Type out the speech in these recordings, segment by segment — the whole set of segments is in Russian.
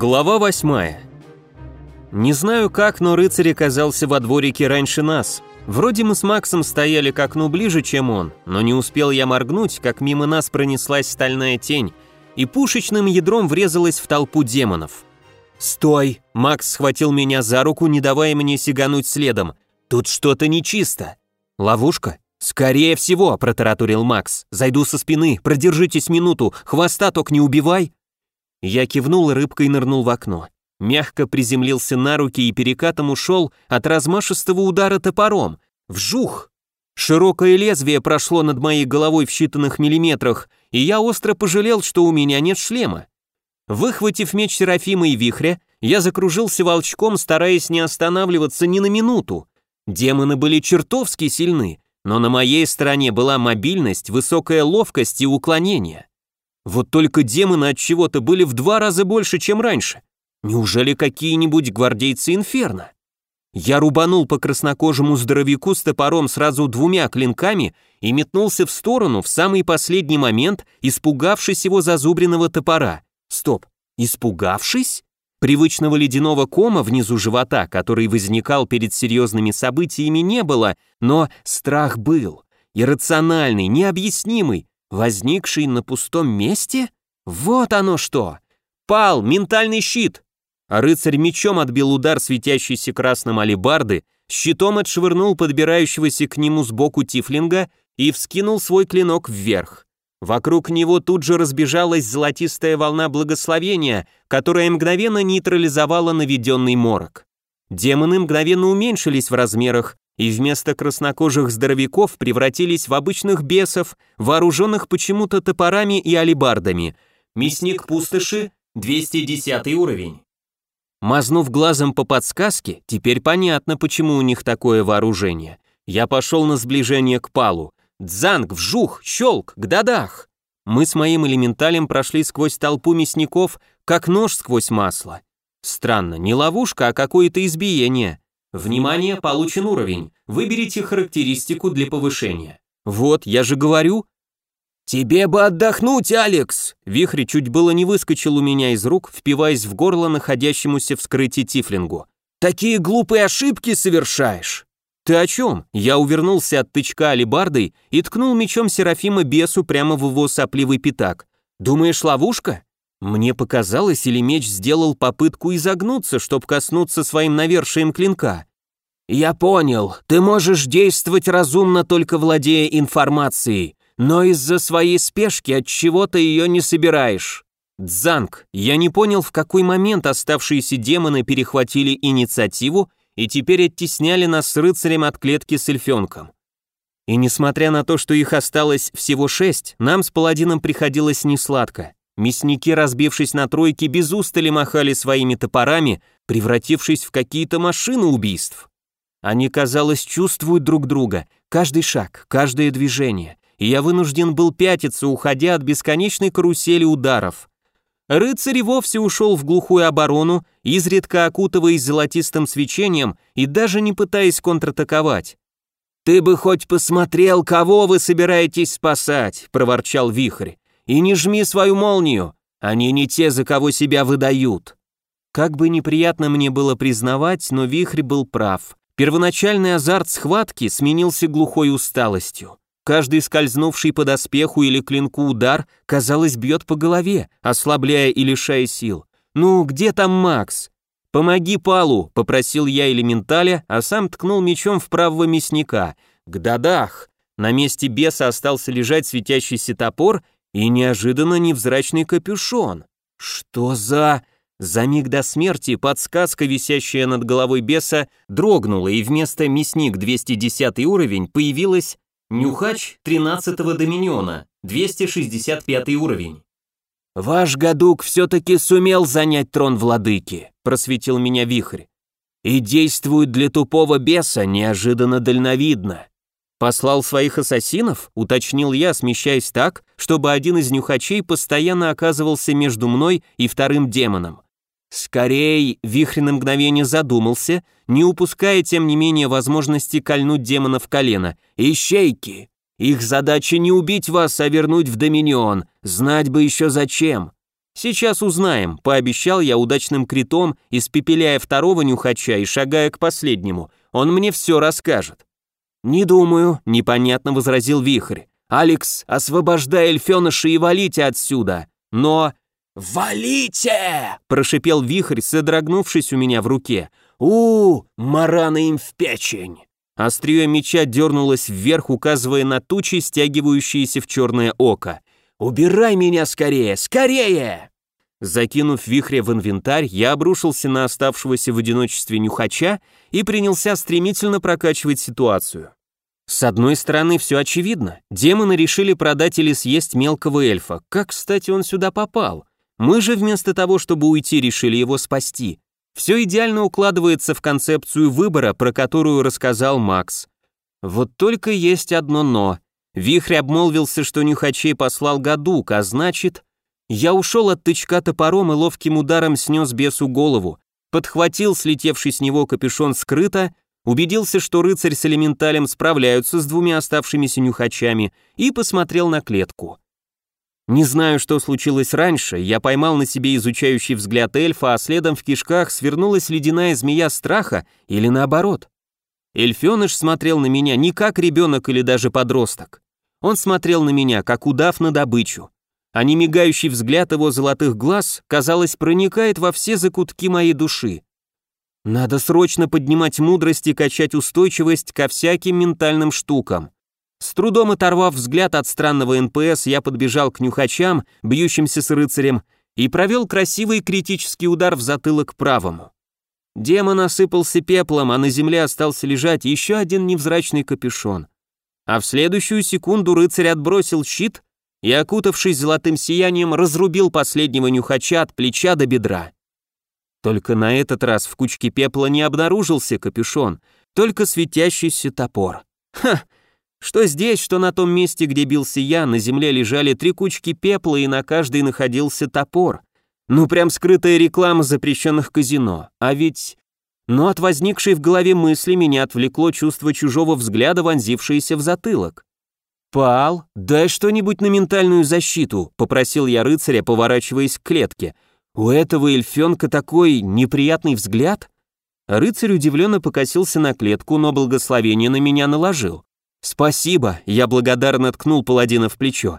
Глава восьмая. Не знаю как, но рыцарь оказался во дворике раньше нас. Вроде мы с Максом стояли к окну ближе, чем он, но не успел я моргнуть, как мимо нас пронеслась стальная тень, и пушечным ядром врезалась в толпу демонов. «Стой!» — Макс схватил меня за руку, не давая мне сигануть следом. «Тут что-то нечисто!» «Ловушка?» «Скорее всего!» — протаратурил Макс. «Зайду со спины, продержитесь минуту, хвоста только не убивай!» Я кивнул рыбкой нырнул в окно. Мягко приземлился на руки и перекатом ушел от размашистого удара топором. Вжух! Широкое лезвие прошло над моей головой в считанных миллиметрах, и я остро пожалел, что у меня нет шлема. Выхватив меч Серафима и Вихря, я закружился волчком, стараясь не останавливаться ни на минуту. Демоны были чертовски сильны, но на моей стороне была мобильность, высокая ловкость и уклонение. Вот только демоны от чего-то были в два раза больше, чем раньше. Неужели какие-нибудь гвардейцы Инферно? Я рубанул по краснокожему здоровяку с топором сразу двумя клинками и метнулся в сторону в самый последний момент, испугавшись его зазубренного топора. Стоп, испугавшись? Привычного ледяного кома внизу живота, который возникал перед серьезными событиями, не было, но страх был. Иррациональный, необъяснимый, Возникший на пустом месте? Вот оно что! Пал, ментальный щит! А рыцарь мечом отбил удар светящейся красным алебарды, щитом отшвырнул подбирающегося к нему сбоку тифлинга и вскинул свой клинок вверх. Вокруг него тут же разбежалась золотистая волна благословения, которая мгновенно нейтрализовала наведенный морок. Демоны мгновенно уменьшились в размерах, и вместо краснокожих здоровяков превратились в обычных бесов, вооруженных почему-то топорами и алебардами. Мясник пустоши, 210 уровень. Мазнув глазом по подсказке, теперь понятно, почему у них такое вооружение. Я пошел на сближение к палу. Дзанг, вжух, щелк, гдадах. Мы с моим элементалем прошли сквозь толпу мясников, как нож сквозь масло. Странно, не ловушка, а какое-то избиение. Внимание, получен уровень. Выберите характеристику для повышения. Вот, я же говорю. Тебе бы отдохнуть, Алекс! Вихрь чуть было не выскочил у меня из рук, впиваясь в горло находящемуся в скрытии тифлингу. Такие глупые ошибки совершаешь. Ты о чем? Я увернулся от тычка алибардой и ткнул мечом Серафима бесу прямо в его сопливый пятак. Думаешь, ловушка? Мне показалось, или меч сделал попытку изогнуться, чтобы коснуться своим навершием клинка. «Я понял, ты можешь действовать разумно, только владея информацией, но из-за своей спешки от чего то ее не собираешь». Дзанг, я не понял, в какой момент оставшиеся демоны перехватили инициативу и теперь оттесняли нас с рыцарем от клетки с эльфенком. И несмотря на то, что их осталось всего шесть, нам с паладином приходилось несладко. Мясники, разбившись на тройки, без устали махали своими топорами, превратившись в какие-то машины убийств. Они, казалось, чувствуют друг друга, каждый шаг, каждое движение, и я вынужден был пятиться, уходя от бесконечной карусели ударов. Рыцарь вовсе ушел в глухую оборону, изредка окутываясь золотистым свечением и даже не пытаясь контратаковать. «Ты бы хоть посмотрел, кого вы собираетесь спасать», — проворчал Вихрь. И не жми свою молнию, они не те, за кого себя выдают. Как бы неприятно мне было признавать, но Вихрь был прав. Первоначальный азарт схватки сменился глухой усталостью. Каждый скользнувший по доспеху или клинку удар, казалось, бьет по голове, ослабляя и лишая сил. «Ну, где там Макс?» «Помоги Палу», — попросил я элементаля, а сам ткнул мечом в правого мясника. «Гдадах!» На месте беса остался лежать светящийся топор, и неожиданно невзрачный капюшон. Что за... За миг до смерти подсказка, висящая над головой беса, дрогнула, и вместо «Мясник 210 уровень» появилась «Нюхач 13-го доминиона, 265 уровень». «Ваш гадук все-таки сумел занять трон владыки», — просветил меня вихрь. «И действует для тупого беса неожиданно дальновидно. «Послал своих ассасинов?» — уточнил я, смещаясь так, чтобы один из нюхачей постоянно оказывался между мной и вторым демоном. Скорей, Вихрь на мгновение задумался, не упуская, тем не менее, возможности кольнуть демона в колено. «Ищейки! Их задача не убить вас, а вернуть в Доминион, знать бы еще зачем!» Сейчас узнаем, пообещал я удачным критом, испепеляя второго нюхача и шагая к последнему. Он мне все расскажет. Не думаю, непонятно возразил Вихрь. Алекс, освобождай эльфеныша и валите отсюда. Но... «Валите!» – прошипел вихрь, содрогнувшись у меня в руке. у, -у мараны им в печень!» Острие меча дернулось вверх, указывая на тучи, стягивающиеся в черное око. «Убирай меня скорее! Скорее!» Закинув вихря в инвентарь, я обрушился на оставшегося в одиночестве нюхача и принялся стремительно прокачивать ситуацию. С одной стороны, все очевидно. Демоны решили продать или съесть мелкого эльфа. Как, кстати, он сюда попал? Мы же вместо того, чтобы уйти, решили его спасти. Все идеально укладывается в концепцию выбора, про которую рассказал Макс. Вот только есть одно «но». Вихрь обмолвился, что Нюхачей послал Гадук, а значит... Я ушел от тычка топором и ловким ударом снес бесу голову, подхватил слетевший с него капюшон скрыто, убедился, что рыцарь с элементалем справляются с двумя оставшимися нюхачами и посмотрел на клетку. Не знаю, что случилось раньше, я поймал на себе изучающий взгляд эльфа, а следом в кишках свернулась ледяная змея страха или наоборот. Эльфёныш смотрел на меня не как ребенок или даже подросток. Он смотрел на меня, как удав на добычу а немигающий взгляд его золотых глаз, казалось, проникает во все закутки моей души. Надо срочно поднимать мудрость и качать устойчивость ко всяким ментальным штукам. С трудом оторвав взгляд от странного НПС, я подбежал к нюхачам, бьющимся с рыцарем, и провел красивый критический удар в затылок правому. Демон осыпался пеплом, а на земле остался лежать еще один невзрачный капюшон. А в следующую секунду рыцарь отбросил щит и, окутавшись золотым сиянием, разрубил последнего нюхача от плеча до бедра. Только на этот раз в кучке пепла не обнаружился капюшон, только светящийся топор. Ха! Что здесь, что на том месте, где бился я, на земле лежали три кучки пепла, и на каждой находился топор. Ну, прям скрытая реклама запрещенных казино. А ведь... Но от возникшей в голове мысли меня отвлекло чувство чужого взгляда, вонзившееся в затылок. «Пал, дай что-нибудь на ментальную защиту», — попросил я рыцаря, поворачиваясь к клетке. «У этого эльфенка такой неприятный взгляд». Рыцарь удивленно покосился на клетку, но благословение на меня наложил. «Спасибо», — я благодарно ткнул паладина в плечо.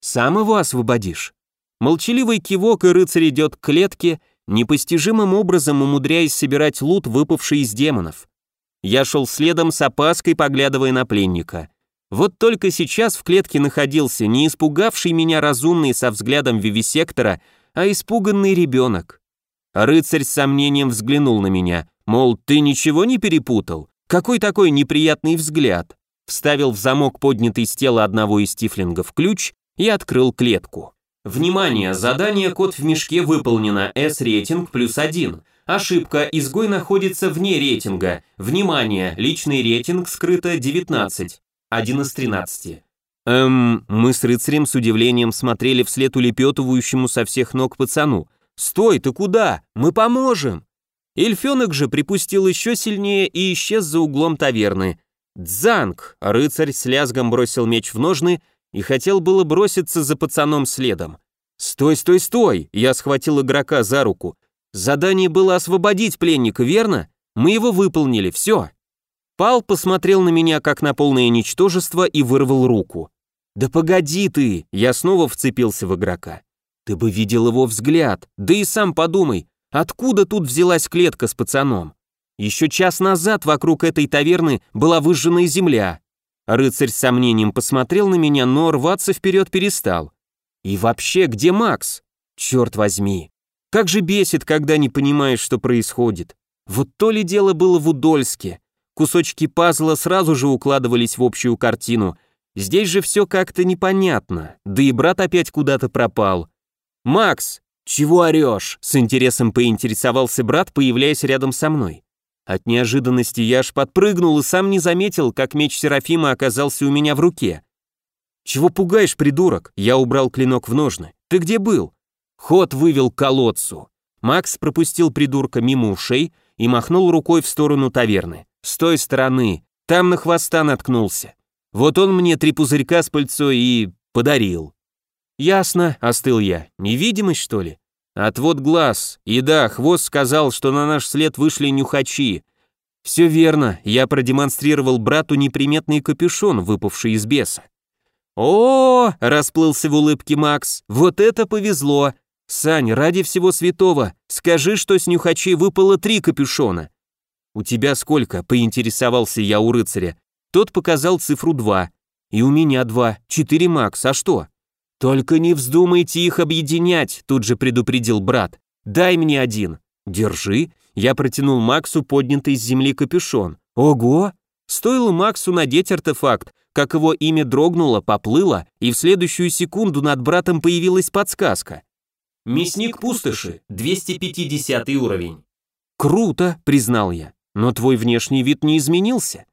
«Сам его освободишь». Молчаливый кивок, и рыцарь идет к клетке, непостижимым образом умудряясь собирать лут, выпавший из демонов. Я шел следом с опаской, поглядывая на пленника. Вот только сейчас в клетке находился не испугавший меня разумный со взглядом вивисектора, а испуганный ребенок. Рыцарь с сомнением взглянул на меня, мол, ты ничего не перепутал? Какой такой неприятный взгляд? Вставил в замок поднятый с тела одного из тифлингов ключ и открыл клетку. Внимание, задание «Код в мешке» выполнено, S-рейтинг плюс один. Ошибка, изгой находится вне рейтинга. Внимание, личный рейтинг скрыто 19. Один из тринадцати. Эм, мы с рыцарем с удивлением смотрели вслед улепетывающему со всех ног пацану. «Стой, ты куда? Мы поможем!» Эльфенок же припустил еще сильнее и исчез за углом таверны. «Дзанг!» Рыцарь с лязгом бросил меч в ножны и хотел было броситься за пацаном следом. «Стой, стой, стой!» Я схватил игрока за руку. «Задание было освободить пленника, верно? Мы его выполнили, все!» Пал посмотрел на меня как на полное ничтожество и вырвал руку. «Да погоди ты!» Я снова вцепился в игрока. «Ты бы видел его взгляд, да и сам подумай, откуда тут взялась клетка с пацаном? Еще час назад вокруг этой таверны была выжженная земля». Рыцарь с сомнением посмотрел на меня, но рваться вперед перестал. «И вообще, где Макс? Черт возьми! Как же бесит, когда не понимаешь, что происходит. Вот то ли дело было в Удольске. Кусочки пазла сразу же укладывались в общую картину. Здесь же все как-то непонятно, да и брат опять куда-то пропал. «Макс, чего орешь?» — с интересом поинтересовался брат, появляясь рядом со мной. От неожиданности я аж подпрыгнул и сам не заметил, как меч Серафима оказался у меня в руке. «Чего пугаешь, придурок?» Я убрал клинок в ножны. «Ты где был?» Ход вывел к колодцу. Макс пропустил придурка мимо ушей и махнул рукой в сторону таверны. С той стороны. Там на хвоста наткнулся. Вот он мне три пузырька с пыльцой и... подарил. Ясно, остыл я. Невидимость, что ли? Отвод глаз. И да, хвост сказал, что на наш след вышли нюхачи. Все верно, я продемонстрировал брату неприметный капюшон, выпавший из беса. О, расплылся в улыбке Макс. Вот это повезло. Сань, ради всего святого, скажи, что с нюхачей выпало три капюшона. У тебя сколько? поинтересовался я у рыцаря. Тот показал цифру два. И у меня два. Четыре, Макс. А что? «Только не вздумайте их объединять», тут же предупредил брат. «Дай мне один». «Держи». Я протянул Максу поднятый с земли капюшон. «Ого!» Стоило Максу надеть артефакт, как его имя дрогнуло, поплыло, и в следующую секунду над братом появилась подсказка. «Мясник пустоши, 250 уровень». «Круто», — признал я, — «но твой внешний вид не изменился».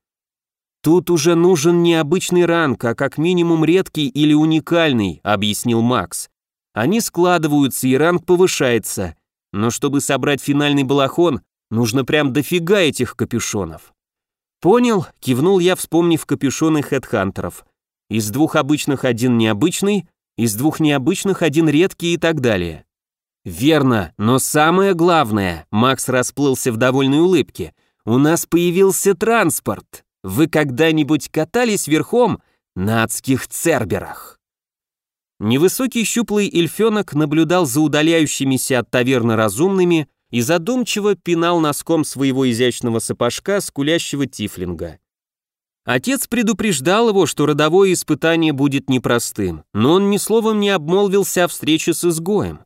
«Тут уже нужен не обычный ранг, а как минимум редкий или уникальный», — объяснил Макс. «Они складываются, и ранг повышается. Но чтобы собрать финальный балахон, нужно прям дофига этих капюшонов». «Понял», — кивнул я, вспомнив капюшоны хедхантеров. «Из двух обычных один необычный, из двух необычных один редкий и так далее». «Верно, но самое главное», — Макс расплылся в довольной улыбке, — «у нас появился транспорт». Вы когда-нибудь катались верхом на адских церберах? Невысокий щуплый эльфенок наблюдал за удаляющимися от таверны разумными и задумчиво пинал носком своего изящного сапожка скулящего тифлинга. Отец предупреждал его, что родовое испытание будет непростым, но он ни словом не обмолвился о встрече с изгоем.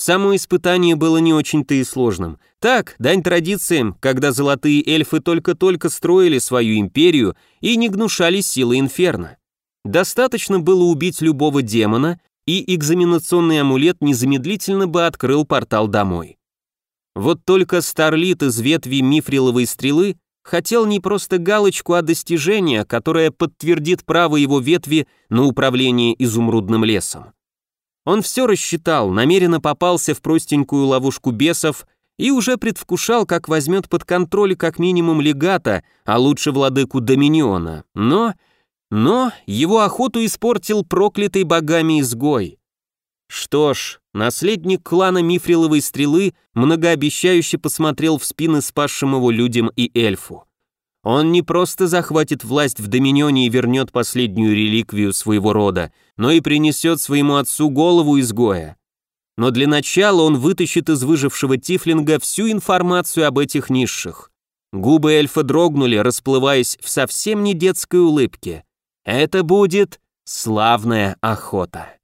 Само испытание было не очень-то и сложным. Так, дань традициям, когда золотые эльфы только-только строили свою империю и не гнушали силы инферно. Достаточно было убить любого демона, и экзаменационный амулет незамедлительно бы открыл портал домой. Вот только Старлит из ветви мифриловой стрелы хотел не просто галочку, а достижение, которое подтвердит право его ветви на управление изумрудным лесом. Он все рассчитал, намеренно попался в простенькую ловушку бесов и уже предвкушал, как возьмет под контроль как минимум легата, а лучше владыку Доминиона. Но... но его охоту испортил проклятый богами изгой. Что ж, наследник клана Мифриловой стрелы многообещающе посмотрел в спины спасшим его людям и эльфу. Он не просто захватит власть в Доминионе и вернет последнюю реликвию своего рода, но и принесет своему отцу голову изгоя. Но для начала он вытащит из выжившего Тифлинга всю информацию об этих низших. Губы эльфа дрогнули, расплываясь в совсем не детской улыбке. Это будет славная охота.